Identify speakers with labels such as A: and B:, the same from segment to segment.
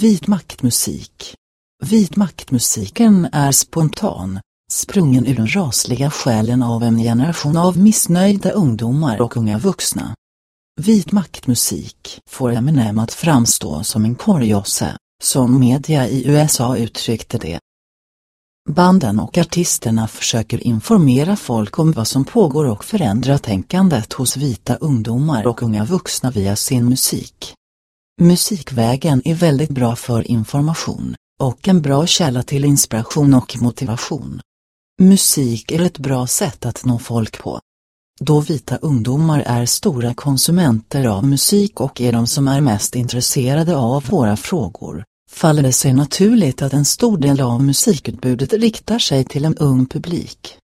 A: Vit maktmusik Vit maktmusiken är spontan, sprungen ur den rasliga själen av en generation av missnöjda ungdomar och unga vuxna. Vit maktmusik får Eminem att framstå som en korgosse, som media i USA uttryckte det. Banden och artisterna försöker informera folk om vad som pågår och förändra tänkandet hos vita ungdomar och unga vuxna via sin musik. Musikvägen är väldigt bra för information, och en bra källa till inspiration och motivation. Musik är ett bra sätt att nå folk på. Då vita ungdomar är stora konsumenter av musik och är de som är mest intresserade av våra frågor, faller det sig naturligt att en stor del av musikutbudet riktar sig till en ung publik.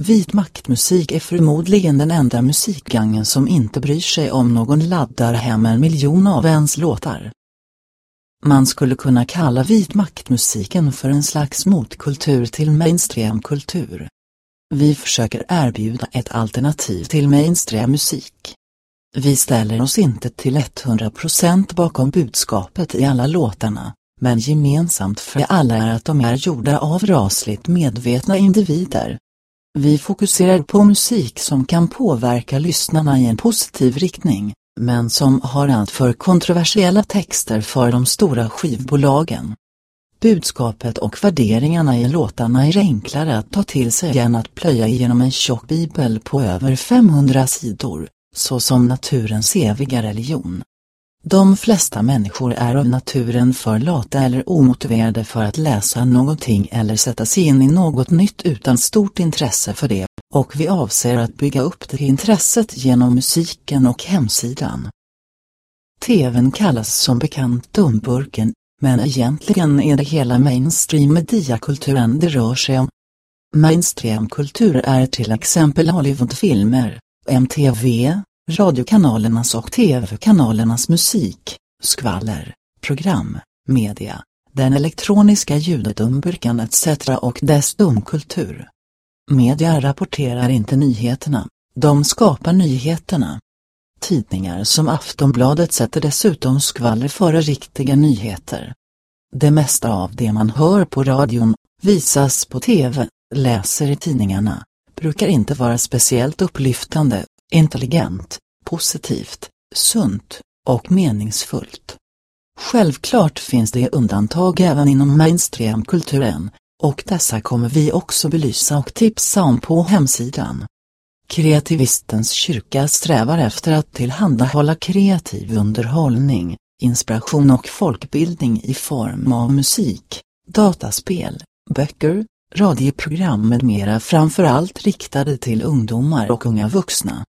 A: Vit maktmusik är förmodligen den enda musikgangen som inte bryr sig om någon laddar hem en miljon av ens låtar. Man skulle kunna kalla vit maktmusiken för en slags motkultur till mainstreamkultur. Vi försöker erbjuda ett alternativ till mainstreammusik. Vi ställer oss inte till 100% bakom budskapet i alla låtarna, men gemensamt för alla är att de är gjorda av rasligt medvetna individer. Vi fokuserar på musik som kan påverka lyssnarna i en positiv riktning, men som har alltför kontroversiella texter för de stora skivbolagen. Budskapet och värderingarna i låtarna är enklare att ta till sig än att plöja igenom en tjock bibel på över 500 sidor, såsom naturens eviga religion. De flesta människor är av naturen för lata eller omotiverade för att läsa någonting eller sätta sig in i något nytt utan stort intresse för det, och vi avser att bygga upp det intresset genom musiken och hemsidan. TVn kallas som bekant dumburken, men egentligen är det hela mainstream mediakulturen det rör sig om. Mainstreamkultur är till exempel Hollywoodfilmer, MTV, radiokanalernas och tv-kanalernas musik, skvaller, program, media, den elektroniska ljudumburkan etc. och dess dumkultur. Media rapporterar inte nyheterna, de skapar nyheterna. Tidningar som Aftonbladet sätter dessutom skvaller före riktiga nyheter. Det mesta av det man hör på radion, visas på tv, läser i tidningarna, brukar inte vara speciellt upplyftande, intelligent, positivt, sunt och meningsfullt. Självklart finns det undantag även inom mainstreamkulturen, och dessa kommer vi också belysa och tipsa om på hemsidan. Kreativistens kyrka strävar efter att tillhandahålla kreativ underhållning, inspiration och folkbildning i form av musik, dataspel, böcker, radioprogram med mera framförallt riktade till ungdomar och unga vuxna.